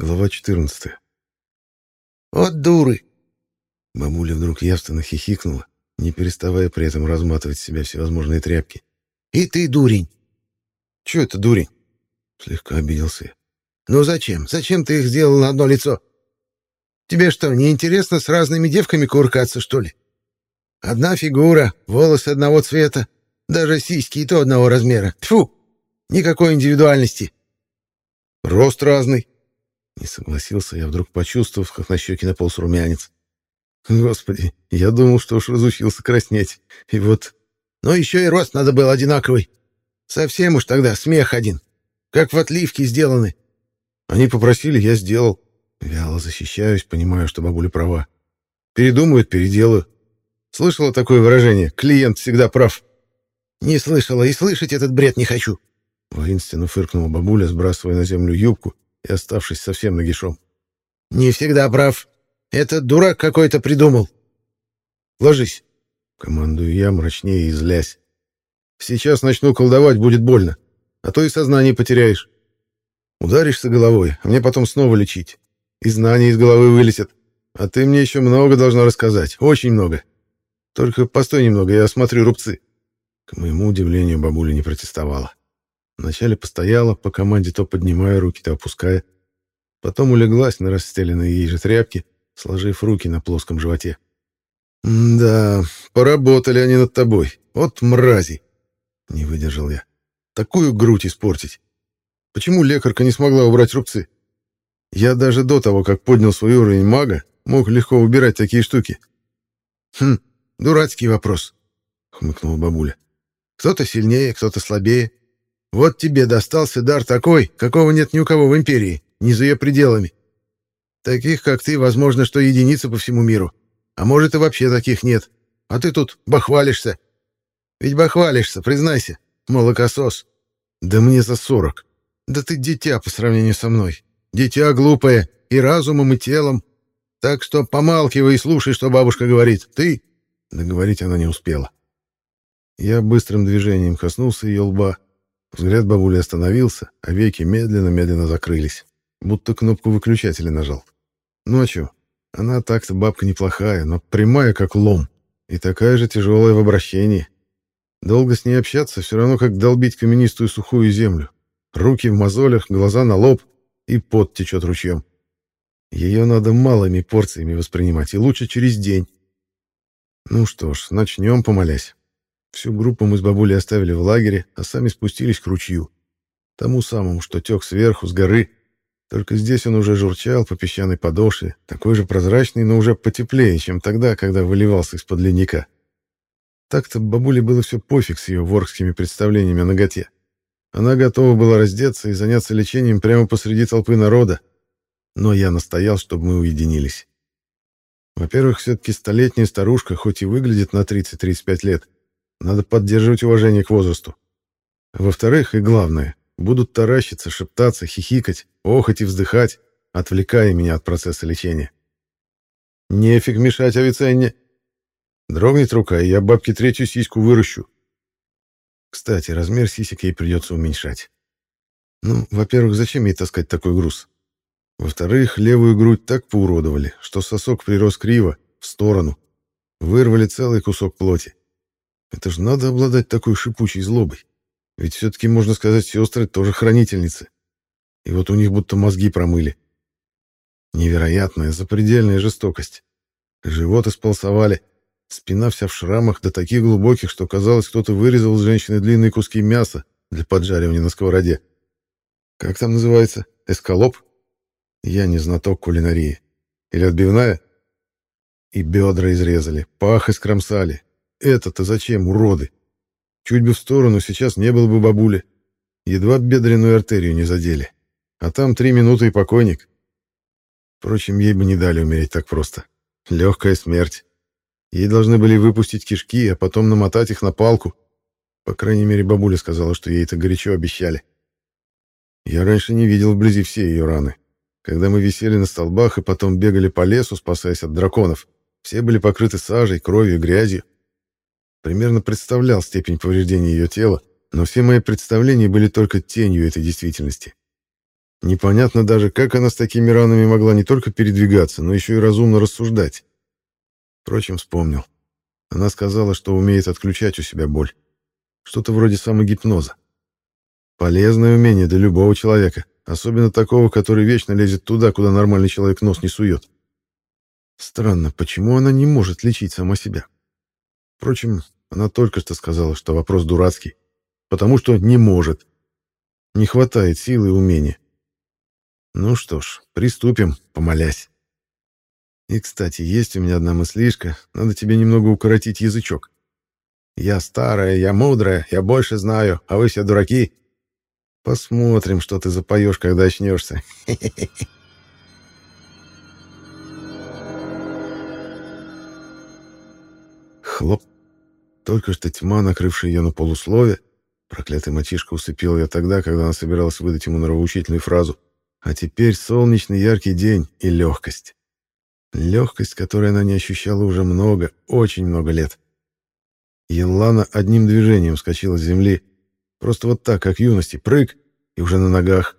Глава 14. «Вот дуры!» Бабуля вдруг явственно хихикнула, не переставая при этом разматывать с себя всевозможные тряпки. «И ты дурень!» «Чё это дурень?» Слегка обиделся я. «Ну зачем? Зачем ты их сделал на одно лицо? Тебе что, не интересно с разными девками куркаться, что ли? Одна фигура, волосы одного цвета, даже сиськи и то одного размера. Тьфу! Никакой индивидуальности!» «Рост разный!» Не согласился я, вдруг почувствовав, как на щеке наполз румянец. Господи, я думал, что уж разучился краснеть. И вот... Но еще и рост надо был одинаковый. Совсем уж тогда смех один. Как в отливке сделаны. Они попросили, я сделал. Вяло защищаюсь, понимаю, что бабуля права. Передумают, переделаю. Слышала такое выражение? Клиент всегда прав. Не слышала и слышать этот бред не хочу. Воинственно фыркнула бабуля, сбрасывая на землю юбку и оставшись совсем нагишом. «Не всегда прав. Это дурак какой-то придумал». «Ложись», — командую я, мрачнее и злясь. «Сейчас начну колдовать, будет больно, а то и сознание потеряешь. Ударишься головой, а мне потом снова лечить. И знания из головы вылетят. А ты мне еще много должна рассказать, очень много. Только постой немного, я осмотрю рубцы». К моему удивлению, бабуля не протестовала. Вначале постояла, по команде то поднимая руки, то опуская. Потом улеглась на расстеленные ей же тряпки, сложив руки на плоском животе. «Да, поработали они над тобой. Вот мрази!» Не выдержал я. «Такую грудь испортить! Почему лекарка не смогла убрать рубцы? Я даже до того, как поднял свой уровень мага, мог легко убирать такие штуки». «Хм, дурацкий вопрос», — хмыкнула бабуля. «Кто-то сильнее, кто-то слабее. Вот тебе достался дар такой, какого нет ни у кого в империи, ни за ее пределами. Таких, как ты, возможно, что единицы по всему миру. А может, и вообще таких нет. А ты тут бахвалишься. Ведь бахвалишься, признайся, молокосос. Да мне за сорок. Да ты дитя по сравнению со мной. Дитя глупое, и разумом, и телом. Так что помалкивай и слушай, что бабушка говорит. Ты...» Договорить она не успела. Я быстрым движением коснулся ее лба, Взгляд бабули остановился, а веки медленно-медленно закрылись, будто кнопку выключателя нажал. Ночью. Она так-то бабка неплохая, но прямая, как лом, и такая же тяжелая в обращении. Долго с ней общаться все равно, как долбить каменистую сухую землю. Руки в мозолях, глаза на лоб, и пот течет ручьем. Ее надо малыми порциями воспринимать, и лучше через день. Ну что ж, начнем, помолясь. Всю группу мы с бабулей оставили в лагере, а сами спустились к ручью. Тому самому, что тек сверху, с горы. Только здесь он уже журчал по песчаной подошве, такой же прозрачный, но уже потеплее, чем тогда, когда выливался из-под ледника. Так-то бабуле было все пофиг с ее воркскими представлениями о ноготе. Она готова была раздеться и заняться лечением прямо посреди толпы народа. Но я настоял, чтобы мы уединились. Во-первых, все-таки столетняя старушка, хоть и выглядит на 30-35 лет, надо поддерживать уважение к возрасту. Во-вторых, и главное, будут таращиться, шептаться, хихикать, охать и вздыхать, отвлекая меня от процесса лечения. Нефиг мешать Авиценне. Дрогнет рука, и я бабке третью сиську выращу. Кстати, размер сисек ей придется уменьшать. Ну, во-первых, зачем ей таскать такой груз? Во-вторых, левую грудь так поуродовали, что сосок прирос криво, в сторону. Вырвали целый кусок плоти. Это же надо обладать такой шипучей злобой. Ведь все-таки, можно сказать, сестры тоже хранительницы. И вот у них будто мозги промыли. Невероятная, запредельная жестокость. Живот исполосовали, спина вся в шрамах, до таких глубоких, что, казалось, кто-то вырезал из женщины длинные куски мяса для поджаривания на сковороде. Как там называется? Эскалоп? Я не знаток кулинарии. Или отбивная? И бедра изрезали, пах искромсали, это-то зачем, уроды? Чуть бы в сторону, сейчас не было бы бабули. Едва бедренную артерию не задели. А там три минуты и покойник. Впрочем, ей бы не дали умереть так просто. Легкая смерть. Ей должны были выпустить кишки, а потом намотать их на палку. По крайней мере, бабуля сказала, что ей это горячо обещали. Я раньше не видел вблизи все ее раны. Когда мы висели на столбах и потом бегали по лесу, спасаясь от драконов, все были покрыты сажей, кровью, грязью. Примерно представлял степень повреждения ее тела, но все мои представления были только тенью этой действительности. Непонятно даже, как она с такими ранами могла не только передвигаться, но еще и разумно рассуждать. Впрочем, вспомнил. Она сказала, что умеет отключать у себя боль. Что-то вроде самогипноза. Полезное умение для любого человека, особенно такого, который вечно лезет туда, куда нормальный человек нос не сует. Странно, почему она не может лечить сама себя? Впрочем, она только что сказала, что вопрос дурацкий. Потому что не может. Не хватает силы и умения. Ну что ж, приступим, помолясь. И, кстати, есть у меня одна мыслишка. Надо тебе немного укоротить язычок. Я старая, я мудрая, я больше знаю, а вы все дураки. Посмотрим, что ты запоешь, когда очнешься. Хлоп. Только что тьма, накрывшая ее на полуслове, проклятый мальчишка усыпил ее тогда, когда она собиралась выдать ему нравоучительную фразу. А теперь солнечный яркий день и легкость. Легкость, которой она не ощущала уже много, очень много лет. Еллана одним движением вскочила с земли. Просто вот так, как юности, прыг, и уже на ногах.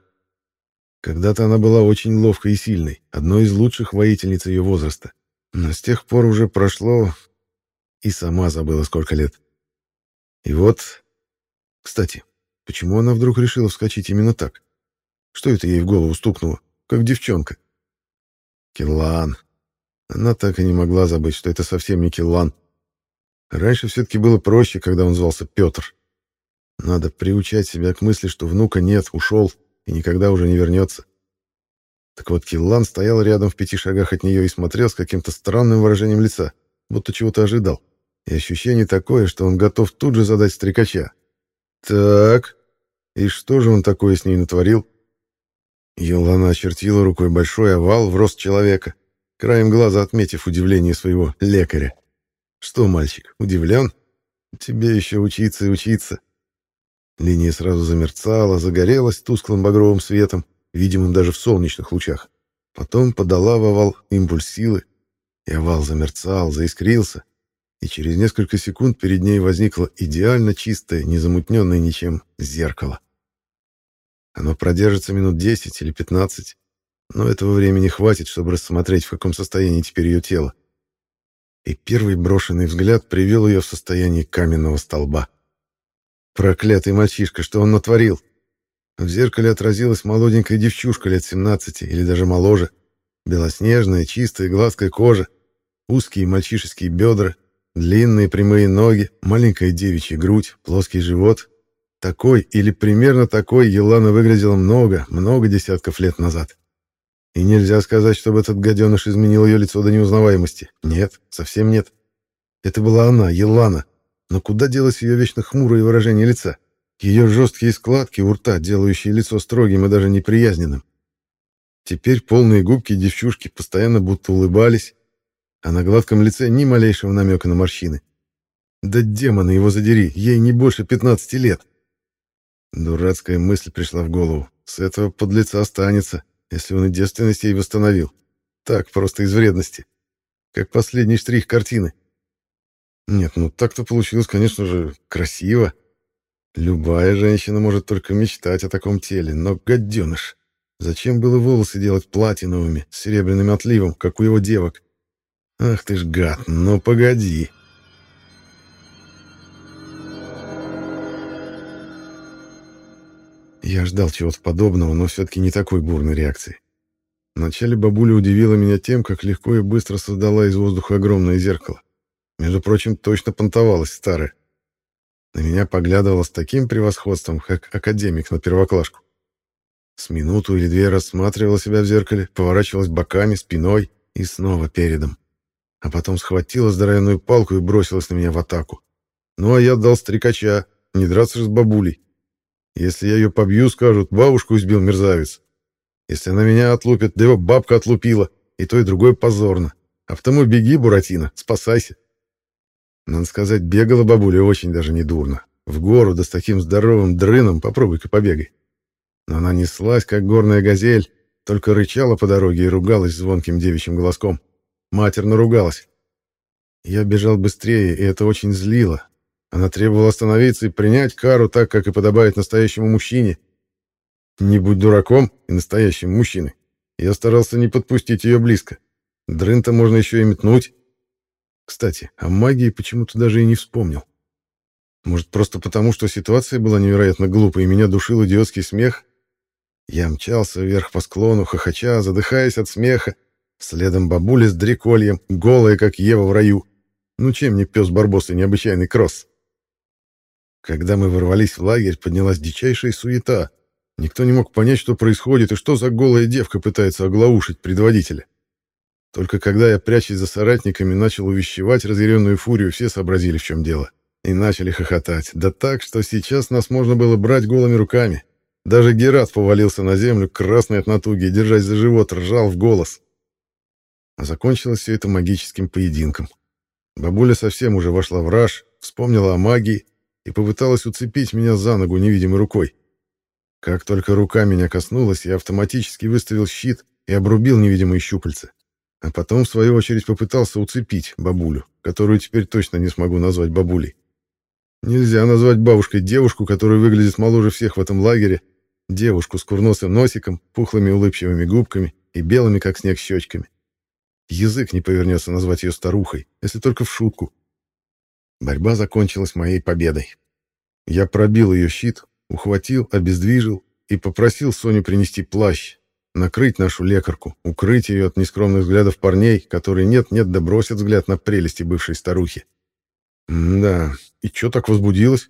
Когда-то она была очень ловкой и сильной, одной из лучших воительниц ее возраста. Но с тех пор уже прошло... И сама забыла, сколько лет. И вот... Кстати, почему она вдруг решила вскочить именно так? Что это ей в голову стукнуло? Как девчонка. Киллан. Она так и не могла забыть, что это совсем не Киллан. Раньше все-таки было проще, когда он звался Петр. Надо приучать себя к мысли, что внука нет, ушел и никогда уже не вернется. Так вот, Киллан стоял рядом в пяти шагах от нее и смотрел с каким-то странным выражением лица, будто чего-то ожидал. И ощущение такое, что он готов тут же задать стрекача. Так, и что же он такое с ней натворил? Елана очертила рукой большой овал в рост человека, краем глаза отметив удивление своего лекаря. «Что, мальчик, удивлен? Тебе еще учиться и учиться». Линия сразу замерцала, загорелась тусклым багровым светом, видимым даже в солнечных лучах. Потом подала в овал импульс силы, и овал замерцал, заискрился, и через несколько секунд перед ней возникло идеально чистое, незамутненное ничем зеркало. Оно продержится минут 10 или 15, но этого времени хватит, чтобы рассмотреть, в каком состоянии теперь ее тело. И первый брошенный взгляд привел ее в состояние каменного столба. Проклятый мальчишка, что он натворил? В зеркале отразилась молоденькая девчушка лет 17 или даже моложе. Белоснежная, чистая, гладкая кожа, узкие мальчишеские бедра, длинные прямые ноги, маленькая девичья грудь, плоский живот. Такой или примерно такой Елана выглядела много, много десятков лет назад. И нельзя сказать, чтобы этот гаденыш изменил ее лицо до неузнаваемости. Нет, совсем нет. Это была она, Елана. Но куда делось ее вечно хмурое выражение лица? Ее жесткие складки у рта, делающие лицо строгим и даже неприязненным. Теперь полные губки девчушки постоянно будто улыбались, а на гладком лице ни малейшего намека на морщины. Да демона его задери, ей не больше 15 лет. Дурацкая мысль пришла в голову. С этого подлеца останется если он и девственность ей восстановил. Так, просто из вредности. Как последний штрих картины. Нет, ну так-то получилось, конечно же, красиво. Любая женщина может только мечтать о таком теле, но гаденыш. Зачем было волосы делать платиновыми, с серебряным отливом, как у его девок? Ах ты ж гад, ну погоди. Я ждал чего-то подобного, но все-таки не такой бурной реакции. Вначале бабуля удивила меня тем, как легко и быстро создала из воздуха огромное зеркало. Между прочим, точно понтовалась старая. На меня поглядывала с таким превосходством, как академик на первоклашку. С минуту или две рассматривала себя в зеркале, поворачивалась боками, спиной и снова передом. А потом схватила здоровенную палку и бросилась на меня в атаку. Ну, а я дал стрекача, не драться же с бабулей. Если я ее побью, скажут, бабушку избил мерзавец. Если она меня отлупит, да его бабка отлупила. И то, и другое позорно. А потому беги, Буратино, спасайся. Надо сказать, бегала бабуля очень даже недурно. В гору, да с таким здоровым дрыном, попробуй-ка побегай. Но она неслась, как горная газель, только рычала по дороге и ругалась звонким девичьим голоском. Матерно ругалась. Я бежал быстрее, и это очень злило, она требовала остановиться и принять кару так, как и подобает настоящему мужчине. Не будь дураком и настоящим мужчиной. Я старался не подпустить ее близко. Дрынта можно еще и метнуть. Кстати, о магии почему-то даже и не вспомнил. Может, просто потому, что ситуация была невероятно глупой, и меня душил идиотский смех? Я мчался вверх по склону, хохоча, задыхаясь от смеха. Следом бабуля с дрекольем, голая, как Ева в раю. Ну чем не пес Барбос и необычайный кросс? Когда мы ворвались в лагерь, поднялась дичайшая суета. Никто не мог понять, что происходит и что за голая девка пытается оглаушить предводителя. Только когда я, прячась за соратниками, начал увещевать разъяренную фурию, все сообразили, в чем дело. И начали хохотать. Да так, что сейчас нас можно было брать голыми руками. Даже Герат повалился на землю, красный от натуги, держась за живот, ржал в голос. А закончилось все это магическим поединком. Бабуля совсем уже вошла в раж, вспомнила о магии и попыталась уцепить меня за ногу невидимой рукой. Как только рука меня коснулась, я автоматически выставил щит и обрубил невидимые щупальца. А потом, в свою очередь, попытался уцепить бабулю, которую теперь точно не смогу назвать бабулей. Нельзя назвать бабушкой девушку, которая выглядит моложе всех в этом лагере, девушку с курносым носиком, пухлыми улыбчивыми губками и белыми, как снег, щечками. Язык не повернется назвать ее старухой, если только в шутку. Борьба закончилась моей победой. Я пробил ее щит, ухватил, обездвижил и попросил Соню принести плащ, накрыть нашу лекарку, укрыть ее от нескромных взглядов парней, которые нет-нет да бросят взгляд на прелести бывшей старухи. Да, и чё так возбудилась?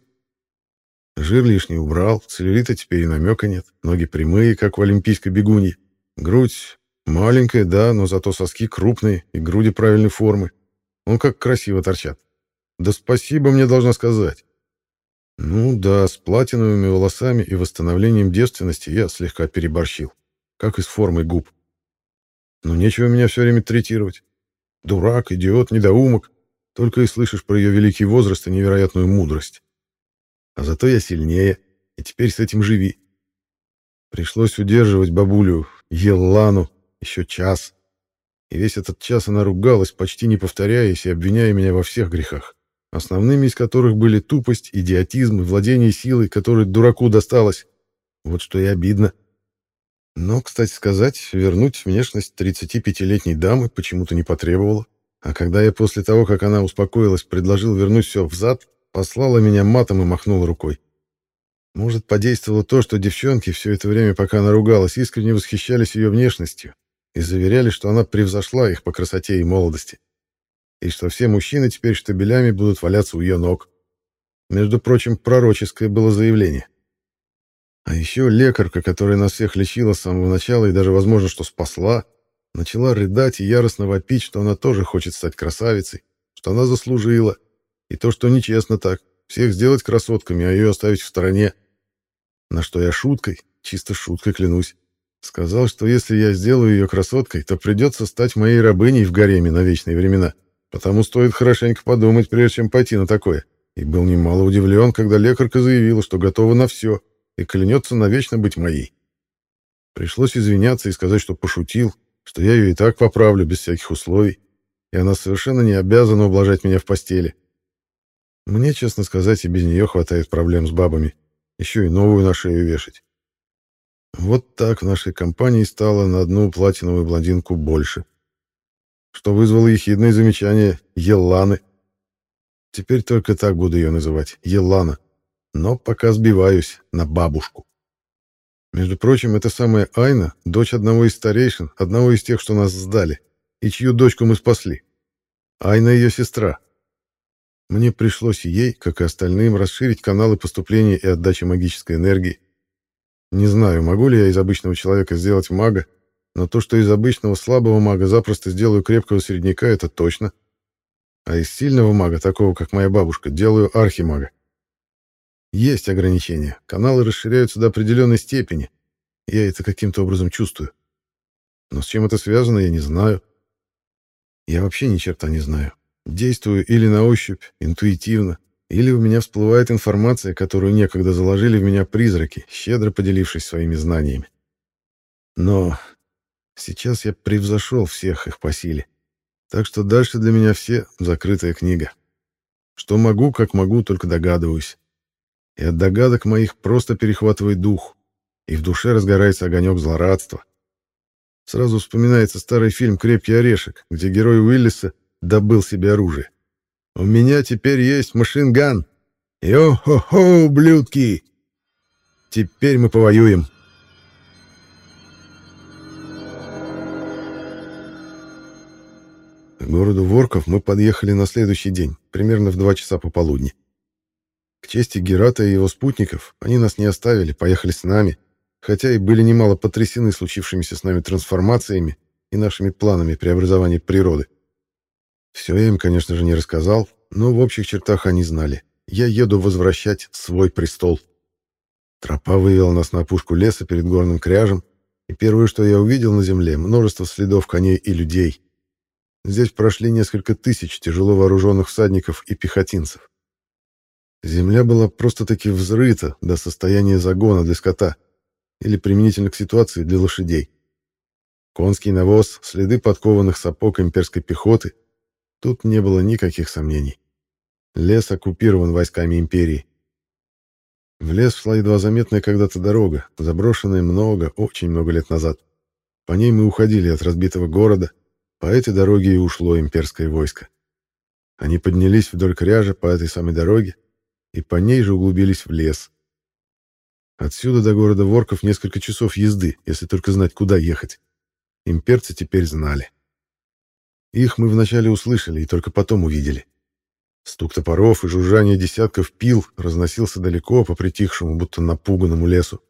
Жир лишний убрал, целлюлита теперь и намека нет, ноги прямые, как у олимпийской бегуньи, грудь маленькая, да, но зато соски крупные и груди правильной формы. Он как красиво торчат. Да спасибо мне должна сказать. Ну да, с платиновыми волосами и восстановлением девственности я слегка переборщил как и с формой губ. Но нечего меня все время третировать. Дурак, идиот, недоумок. Только и слышишь про ее великий возраст и невероятную мудрость. А зато я сильнее, и теперь с этим живи. Пришлось удерживать бабулю Еллану еще час. И весь этот час она ругалась, почти не повторяясь и обвиняя меня во всех грехах, основными из которых были тупость, идиотизм и владение силой, которой дураку досталось. Вот что и обидно. Но, кстати сказать, вернуть внешность 35-летней дамы почему-то не потребовала. А когда я после того, как она успокоилась, предложил вернуть все взад, послала меня матом и махнула рукой. Может, подействовало то, что девчонки все это время, пока она ругалась, искренне восхищались ее внешностью и заверяли, что она превзошла их по красоте и молодости, и что все мужчины теперь штабелями будут валяться у ее ног. Между прочим, пророческое было заявление. А еще лекарка, которая нас всех лечила с самого начала и даже, возможно, что спасла, начала рыдать и яростно вопить, что она тоже хочет стать красавицей, что она заслужила, и то, что нечестно так, всех сделать красотками, а ее оставить в стороне. На что я шуткой, чисто шуткой клянусь, сказал, что если я сделаю ее красоткой, то придется стать моей рабыней в гареме на вечные времена, потому стоит хорошенько подумать, прежде чем пойти на такое. И был немало удивлен, когда лекарка заявила, что готова на все, и клянется навечно быть моей. Пришлось извиняться и сказать, что пошутил, что я ее и так поправлю без всяких условий, и она совершенно не обязана ублажать меня в постели. Мне, честно сказать, и без нее хватает проблем с бабами. Еще и новую на шею вешать. Вот так в нашей компании стало на одну платиновую блондинку больше. Что вызвало ехидное замечание Елланы. Теперь только так буду ее называть. Еллана но пока сбиваюсь на бабушку. Между прочим, эта самая Айна — дочь одного из старейшин, одного из тех, что нас сдали, и чью дочку мы спасли. Айна — ее сестра. Мне пришлось ей, как и остальным, расширить каналы поступления и отдачи магической энергии. Не знаю, могу ли я из обычного человека сделать мага, но то, что из обычного слабого мага запросто сделаю крепкого средняка, это точно. А из сильного мага, такого как моя бабушка, делаю архимага. Есть ограничения. Каналы расширяются до определенной степени. Я это каким-то образом чувствую. Но с чем это связано, я не знаю. Я вообще ни черта не знаю. Действую или на ощупь, интуитивно, или у меня всплывает информация, которую некогда заложили в меня призраки, щедро поделившись своими знаниями. Но сейчас я превзошел всех их по силе. Так что дальше для меня все закрытая книга. Что могу, как могу, только догадываюсь и от догадок моих просто перехватывает дух. и в душе разгорается огонек злорадства. Сразу вспоминается старый фильм «Крепкий орешек», где герой Уиллиса добыл себе оружие. «У меня теперь есть машинган. Йо-хо-хо, ублюдки! Теперь мы повоюем!» К городу Ворков мы подъехали на следующий день, примерно в два часа пополудни. К чести Герата и его спутников, они нас не оставили, поехали с нами, хотя и были немало потрясены случившимися с нами трансформациями и нашими планами преобразования природы. Все им, конечно же, не рассказал, но в общих чертах они знали. Я еду возвращать свой престол. Тропа вывела нас на опушку леса перед горным кряжем, и первое, что я увидел на земле, множество следов коней и людей. Здесь прошли несколько тысяч тяжело вооруженных всадников и пехотинцев. Земля была просто-таки взрыта до состояния загона для скота или применительно к ситуации для лошадей. Конский навоз, следы подкованных сапог имперской пехоты. Тут не было никаких сомнений. Лес оккупирован войсками империи. В лес шла едва заметная когда-то дорога, заброшенная много, очень много лет назад. По ней мы уходили от разбитого города, по этой дороге и ушло имперское войско. Они поднялись вдоль кряжа по этой самой дороге и по ней же углубились в лес. Отсюда до города Ворков несколько часов езды, если только знать, куда ехать. Имперцы теперь знали. Их мы вначале услышали и только потом увидели. Стук топоров и жужжание десятков пил разносился далеко по притихшему, будто напуганному лесу.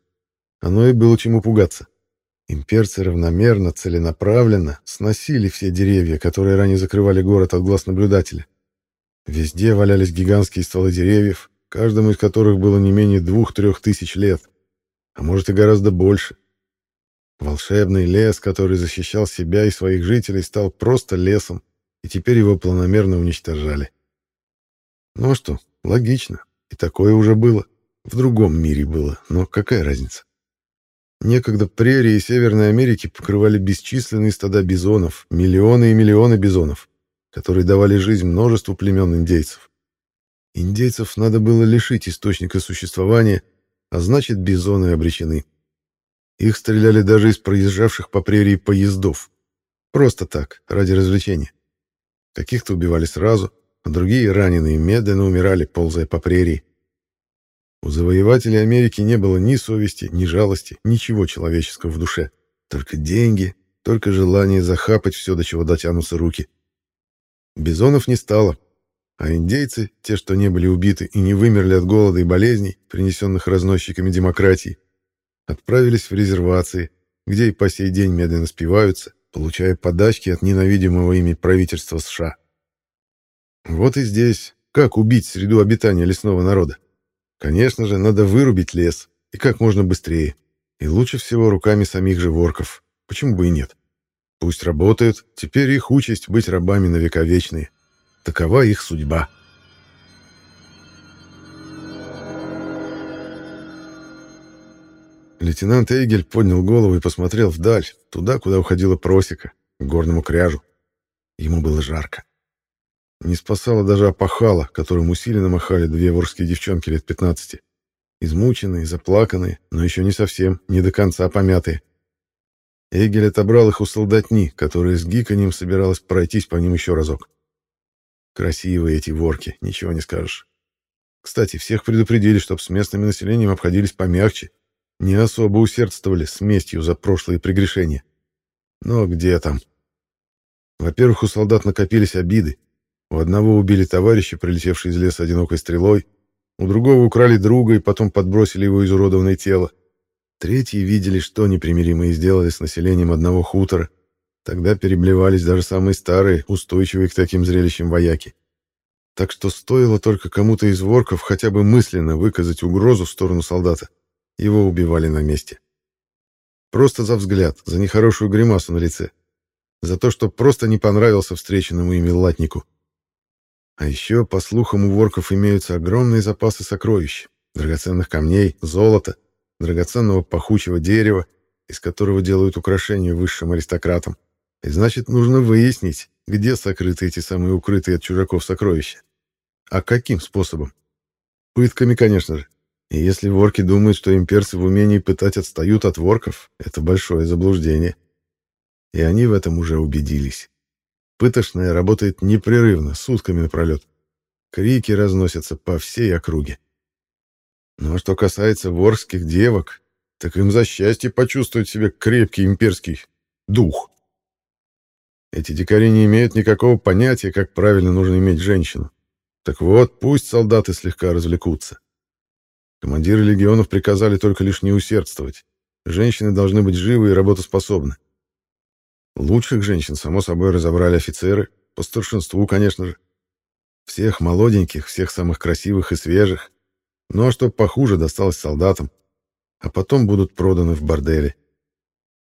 Оно и было чему пугаться. Имперцы равномерно, целенаправленно сносили все деревья, которые ранее закрывали город от глаз наблюдателя. Везде валялись гигантские стволы деревьев, каждому из которых было не менее двух-трех тысяч лет, а может и гораздо больше. Волшебный лес, который защищал себя и своих жителей, стал просто лесом, и теперь его планомерно уничтожали. Ну а что, логично, и такое уже было. В другом мире было, но какая разница? Некогда прерии Северной Америки покрывали бесчисленные стада бизонов, миллионы и миллионы бизонов, которые давали жизнь множеству племен индейцев. Индейцев надо было лишить источника существования, а значит, бизоны обречены. Их стреляли даже из проезжавших по прерии поездов. Просто так, ради развлечения. Каких-то убивали сразу, а другие, раненые, медленно умирали, ползая по прерии. У завоевателей Америки не было ни совести, ни жалости, ничего человеческого в душе. Только деньги, только желание захапать все, до чего дотянутся руки. Бизонов не стало, а индейцы, те, что не были убиты и не вымерли от голода и болезней, принесенных разносчиками демократии, отправились в резервации, где и по сей день медленно спиваются, получая подачки от ненавидимого ими правительства США. Вот и здесь, как убить среду обитания лесного народа? Конечно же, надо вырубить лес, и как можно быстрее. И лучше всего руками самих же ворков. Почему бы и нет? Пусть работают, теперь их участь быть рабами на века вечные. Такова их судьба. Лейтенант Эйгель поднял голову и посмотрел вдаль, туда, куда уходила просека, к горному кряжу. Ему было жарко. Не спасала даже опахала, которым усиленно махали две ворские девчонки лет 15. Измученные, заплаканные, но еще не совсем, не до конца помятые. Эгель отобрал их у солдатни, которая с гиканьем собиралась пройтись по ним еще разок. Красивые эти ворки, ничего не скажешь. Кстати, всех предупредили, чтоб с местным населением обходились помягче, не особо усердствовали с местью за прошлые прегрешения. Но где там? Во-первых, у солдат накопились обиды, у одного убили товарища, прилетевший из леса одинокой стрелой, у другого украли друга и потом подбросили его изуродованное тело. Третьи видели, что непримиримые сделали с населением одного хутора. Тогда переблевались даже самые старые, устойчивые к таким зрелищам вояки. Так что стоило только кому-то из ворков хотя бы мысленно выказать угрозу в сторону солдата. Его убивали на месте. Просто за взгляд, за нехорошую гримасу на лице. За то, что просто не понравился встреченному ими латнику. А еще, по слухам, у ворков имеются огромные запасы сокровищ, драгоценных камней, золота, драгоценного пахучего дерева, из которого делают украшения высшим аристократам. И значит, нужно выяснить, где сокрыты эти самые укрытые от чужаков сокровища. А каким способом? Пытками, конечно же. И если ворки думают, что имперцы в умении пытать отстают от ворков, это большое заблуждение. И они в этом уже убедились. Пытошная работает непрерывно, сутками напролет. Крики разносятся по всей округе. Ну а что касается ворских девок, так им за счастье почувствовать себе крепкий имперский дух. Эти дикари не имеют никакого понятия, как правильно нужно иметь женщину. Так вот, пусть солдаты слегка развлекутся. Командиры легионов приказали только лишь не усердствовать. Женщины должны быть живы и работоспособны. Лучших женщин, само собой, разобрали офицеры, по старшинству, конечно же. Всех молоденьких, всех самых красивых и свежих. Ну а что похуже, досталось солдатам. А потом будут проданы в борделе.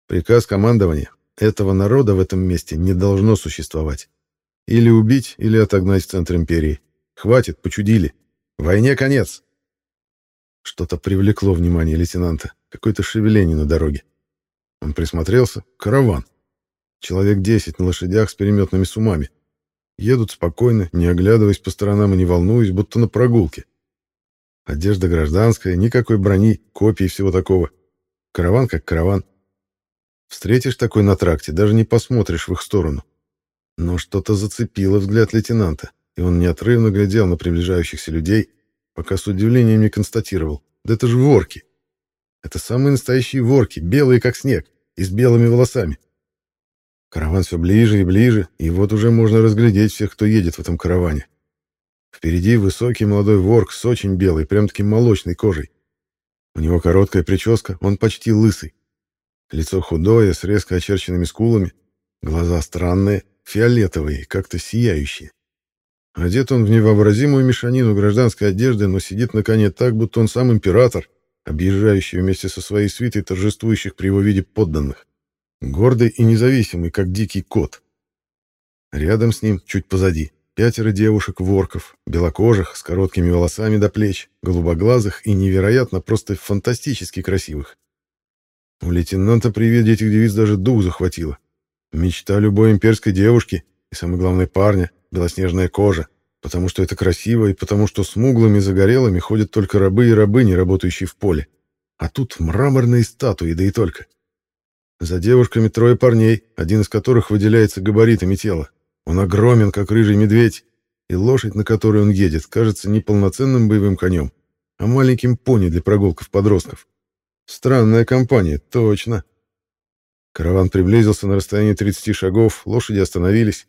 Приказ командования. Этого народа в этом месте не должно существовать. Или убить, или отогнать в центр империи. Хватит, почудили. Войне конец. Что-то привлекло внимание лейтенанта. Какое-то шевеление на дороге. Он присмотрелся. Караван. Человек десять на лошадях с переметными сумами. Едут спокойно, не оглядываясь по сторонам и не волнуясь, будто на прогулке. Одежда гражданская, никакой брони, копий всего такого. Караван как караван. Встретишь такой на тракте, даже не посмотришь в их сторону. Но что-то зацепило взгляд лейтенанта, и он неотрывно глядел на приближающихся людей, пока с удивлением не констатировал. Да это же ворки. Это самые настоящие ворки, белые как снег, и с белыми волосами. Караван все ближе и ближе, и вот уже можно разглядеть всех, кто едет в этом караване. Впереди высокий молодой ворк с очень белой, прям-таки молочной кожей. У него короткая прическа, он почти лысый. Лицо худое, с резко очерченными скулами, глаза странные, фиолетовые, как-то сияющие. Одет он в невообразимую мешанину гражданской одежды, но сидит на коне так, будто он сам император, объезжающий вместе со своей свитой торжествующих при его виде подданных. Гордый и независимый, как дикий кот. Рядом с ним, чуть позади, пятеро девушек-ворков, белокожих, с короткими волосами до плеч, голубоглазых и невероятно, просто фантастически красивых. У лейтенанта при виде этих девиц даже дух захватило. Мечта любой имперской девушки и, самое главное, парня — белоснежная кожа, потому что это красиво и потому что смуглыми загорелыми ходят только рабы и рабыни, работающие в поле. А тут мраморные статуи, да и только. За девушками трое парней, один из которых выделяется габаритами тела. Он огромен, как рыжий медведь, и лошадь, на которой он едет, кажется не полноценным боевым конем, а маленьким пони для прогулков подростков. Странная компания, точно. Караван приблизился на расстояние 30 шагов, лошади остановились.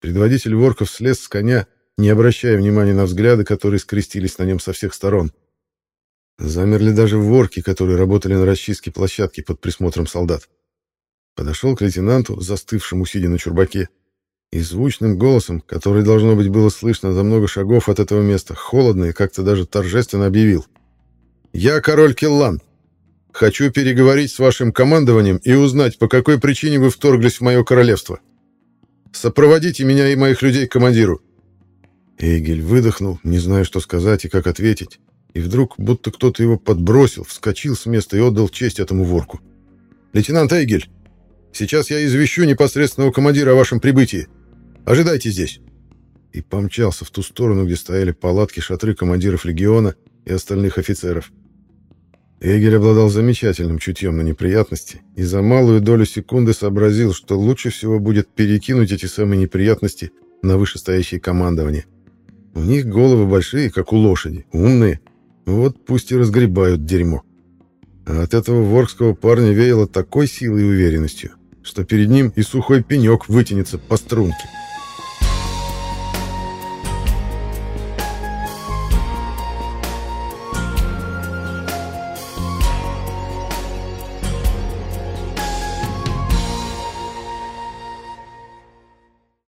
Предводитель ворков слез с коня, не обращая внимания на взгляды, которые скрестились на нем со всех сторон. Замерли даже ворки, которые работали на расчистке площадки под присмотром солдат. Подошел к лейтенанту, застывшему сидя на чурбаке, и звучным голосом, который, должно быть, было слышно за много шагов от этого места, холодно и как-то даже торжественно объявил. «Я король Келлан. Хочу переговорить с вашим командованием и узнать, по какой причине вы вторглись в мое королевство. Сопроводите меня и моих людей к командиру». Эйгель выдохнул, не зная, что сказать и как ответить, и вдруг, будто кто-то его подбросил, вскочил с места и отдал честь этому ворку. «Лейтенант Эйгель, сейчас я извещу непосредственного командира о вашем прибытии. Ожидайте здесь!» И помчался в ту сторону, где стояли палатки, шатры командиров легиона и остальных офицеров. Эгель обладал замечательным чутьем на неприятности и за малую долю секунды сообразил, что лучше всего будет перекинуть эти самые неприятности на вышестоящее командование. У них головы большие, как у лошади, умные, вот пусть и разгребают дерьмо. А от этого воркского парня веяло такой силой и уверенностью, что перед ним и сухой пенек вытянется по струнке.